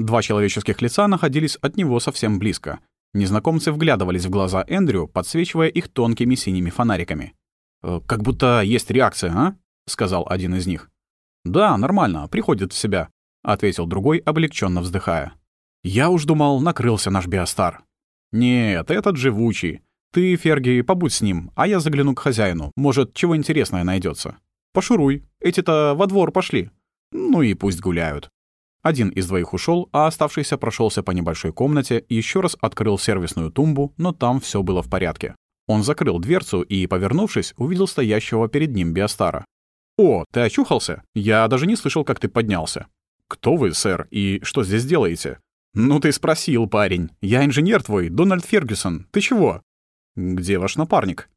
Два человеческих лица находились от него совсем близко. Незнакомцы вглядывались в глаза Эндрю, подсвечивая их тонкими синими фонариками. «Э, «Как будто есть реакция, а?» — сказал один из них. «Да, нормально, приходит в себя», — ответил другой, облегченно вздыхая. «Я уж думал, накрылся наш биостар». «Нет, этот живучий. Ты, Ферги, побудь с ним, а я загляну к хозяину. Может, чего интересное найдется. Пошуруй. Эти-то во двор пошли. Ну и пусть гуляют». Один из двоих ушел, а оставшийся прошелся по небольшой комнате, еще раз открыл сервисную тумбу, но там все было в порядке. Он закрыл дверцу и, повернувшись, увидел стоящего перед ним Биостара. «О, ты очухался? Я даже не слышал, как ты поднялся». «Кто вы, сэр, и что здесь делаете?» «Ну ты спросил, парень. Я инженер твой, Дональд Фергюсон. Ты чего?» «Где ваш напарник?»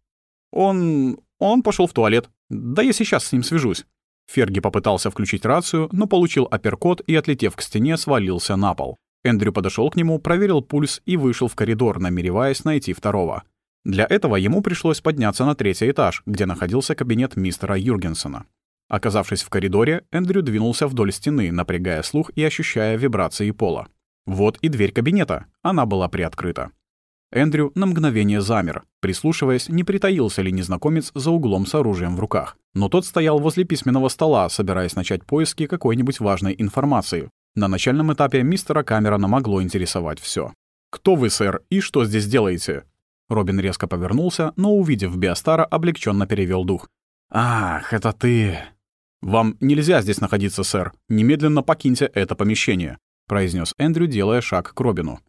«Он... он пошел в туалет. Да я сейчас с ним свяжусь». Ферги попытался включить рацию, но получил апперкот и, отлетев к стене, свалился на пол. Эндрю подошел к нему, проверил пульс и вышел в коридор, намереваясь найти второго. Для этого ему пришлось подняться на третий этаж, где находился кабинет мистера Юргенсона. Оказавшись в коридоре, Эндрю двинулся вдоль стены, напрягая слух и ощущая вибрации пола. Вот и дверь кабинета. Она была приоткрыта. Эндрю на мгновение замер, прислушиваясь, не притаился ли незнакомец за углом с оружием в руках. Но тот стоял возле письменного стола, собираясь начать поиски какой-нибудь важной информации. На начальном этапе мистера Камерона могло интересовать все. «Кто вы, сэр, и что здесь делаете?» Робин резко повернулся, но, увидев Биостара, облегченно перевел дух. «Ах, это ты!» «Вам нельзя здесь находиться, сэр. Немедленно покиньте это помещение», — произнес Эндрю, делая шаг к Робину.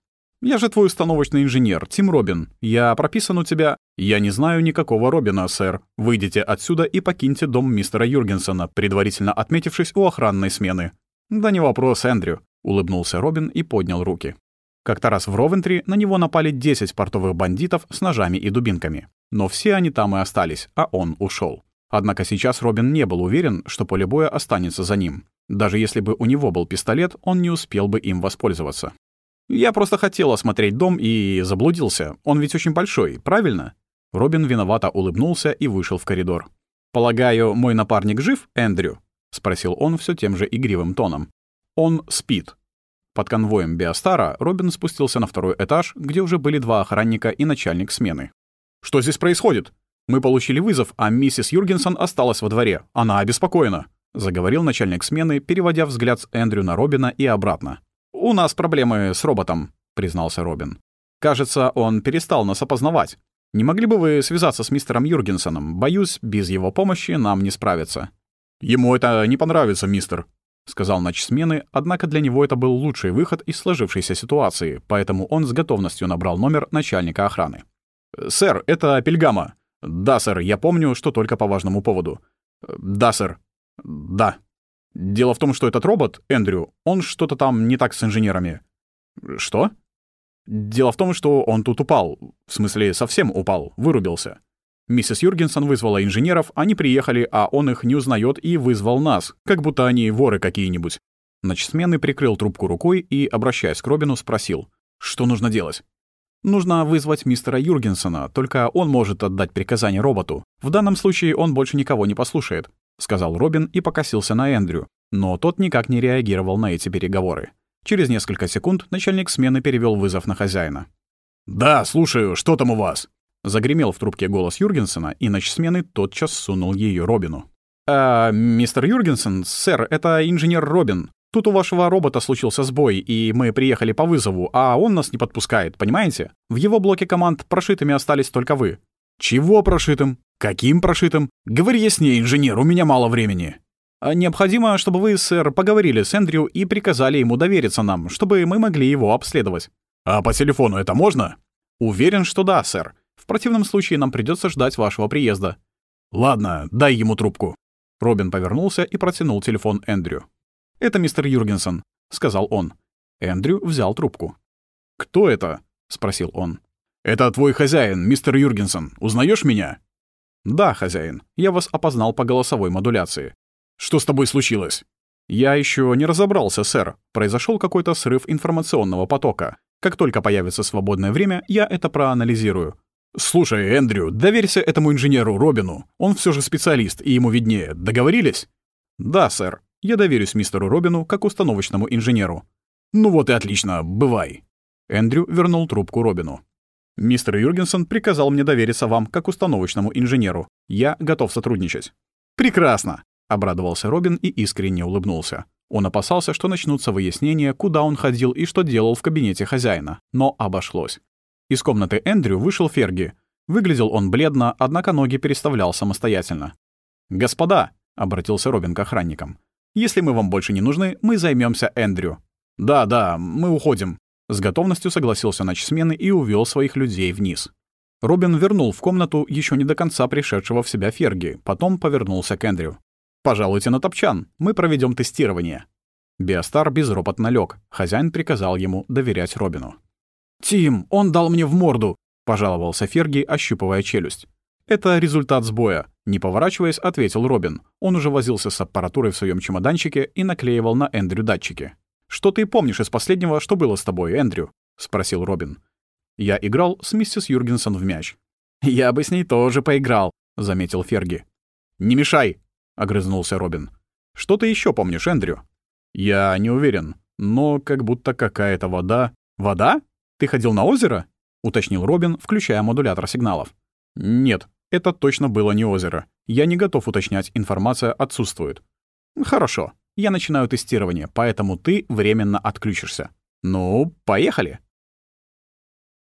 «Я же твой установочный инженер, Тим Робин. Я прописан у тебя...» «Я не знаю никакого Робина, сэр. Выйдите отсюда и покиньте дом мистера Юргенсона, предварительно отметившись у охранной смены». «Да не вопрос, Эндрю», — улыбнулся Робин и поднял руки. Как-то раз в Ровентри на него напали 10 портовых бандитов с ножами и дубинками. Но все они там и остались, а он ушел. Однако сейчас Робин не был уверен, что поле боя останется за ним. Даже если бы у него был пистолет, он не успел бы им воспользоваться. «Я просто хотел осмотреть дом и заблудился. Он ведь очень большой, правильно?» Робин виновато улыбнулся и вышел в коридор. «Полагаю, мой напарник жив, Эндрю?» — спросил он все тем же игривым тоном. «Он спит», под конвоем Биостара Робин спустился на второй этаж, где уже были два охранника и начальник смены. «Что здесь происходит? Мы получили вызов, а миссис Юргенсон осталась во дворе. Она обеспокоена», — заговорил начальник смены, переводя взгляд с Эндрю на Робина и обратно. «У нас проблемы с роботом», — признался Робин. «Кажется, он перестал нас опознавать. Не могли бы вы связаться с мистером Юргенсоном? Боюсь, без его помощи нам не справиться». «Ему это не понравится, мистер», — сказал начсмены, однако для него это был лучший выход из сложившейся ситуации, поэтому он с готовностью набрал номер начальника охраны. «Сэр, это Пельгама». «Да, сэр, я помню, что только по важному поводу». «Да, сэр». «Да». «Дело в том, что этот робот, Эндрю, он что-то там не так с инженерами». «Что?» «Дело в том, что он тут упал. В смысле, совсем упал, вырубился. Миссис Юргенсон вызвала инженеров, они приехали, а он их не узнает и вызвал нас, как будто они воры какие-нибудь. Ночсменный прикрыл трубку рукой и, обращаясь к Робину, спросил, что нужно делать. Нужно вызвать мистера Юргенсона, только он может отдать приказание роботу. В данном случае он больше никого не послушает, сказал Робин и покосился на Эндрю, но тот никак не реагировал на эти переговоры. Через несколько секунд начальник смены перевел вызов на хозяина. «Да, слушаю, что там у вас?» Загремел в трубке голос Юргенсена, и ночсмены тотчас сунул ее Робину. «А, мистер Юргенсен, сэр, это инженер Робин. Тут у вашего робота случился сбой, и мы приехали по вызову, а он нас не подпускает, понимаете? В его блоке команд прошитыми остались только вы». «Чего прошитым? Каким прошитым? Говори яснее, инженер, у меня мало времени». А «Необходимо, чтобы вы, сэр, поговорили с Эндрю и приказали ему довериться нам, чтобы мы могли его обследовать». «А по телефону это можно?» «Уверен, что да, сэр. В противном случае нам придется ждать вашего приезда». «Ладно, дай ему трубку». Робин повернулся и протянул телефон Эндрю. «Это мистер Юргенсон», — сказал он. Эндрю взял трубку. «Кто это?» — спросил он. «Это твой хозяин, мистер Юргенсон. Узнаешь меня?» «Да, хозяин. Я вас опознал по голосовой модуляции». «Что с тобой случилось?» «Я еще не разобрался, сэр. Произошел какой-то срыв информационного потока. Как только появится свободное время, я это проанализирую. «Слушай, Эндрю, доверься этому инженеру Робину. Он все же специалист, и ему виднее. Договорились?» «Да, сэр. Я доверюсь мистеру Робину как установочному инженеру». «Ну вот и отлично, бывай». Эндрю вернул трубку Робину. «Мистер Юргенсон приказал мне довериться вам как установочному инженеру. Я готов сотрудничать». «Прекрасно!» — обрадовался Робин и искренне улыбнулся. Он опасался, что начнутся выяснения, куда он ходил и что делал в кабинете хозяина, но обошлось. Из комнаты Эндрю вышел Ферги. Выглядел он бледно, однако ноги переставлял самостоятельно. «Господа!» — обратился Робин к охранникам. «Если мы вам больше не нужны, мы займемся Эндрю». «Да, да, мы уходим», — с готовностью согласился ночсмены и увел своих людей вниз. Робин вернул в комнату еще не до конца пришедшего в себя Ферги, потом повернулся к Эндрю. «Пожалуйте на топчан, мы проведем тестирование». Биостар безропотно лег. Хозяин приказал ему доверять Робину. «Тим, он дал мне в морду!» — пожаловался Ферги, ощупывая челюсть. «Это результат сбоя», — не поворачиваясь, ответил Робин. Он уже возился с аппаратурой в своем чемоданчике и наклеивал на Эндрю датчики. «Что ты помнишь из последнего, что было с тобой, Эндрю?» — спросил Робин. «Я играл с миссис Юргенсон в мяч». «Я бы с ней тоже поиграл», — заметил Ферги. «Не мешай!» — огрызнулся Робин. «Что ты еще помнишь, Эндрю?» «Я не уверен, но как будто какая-то вода...» «Вода? Ты ходил на озеро?» — уточнил Робин, включая модулятор сигналов. «Нет, это точно было не озеро. Я не готов уточнять, информация отсутствует». «Хорошо. Я начинаю тестирование, поэтому ты временно отключишься». «Ну, поехали!»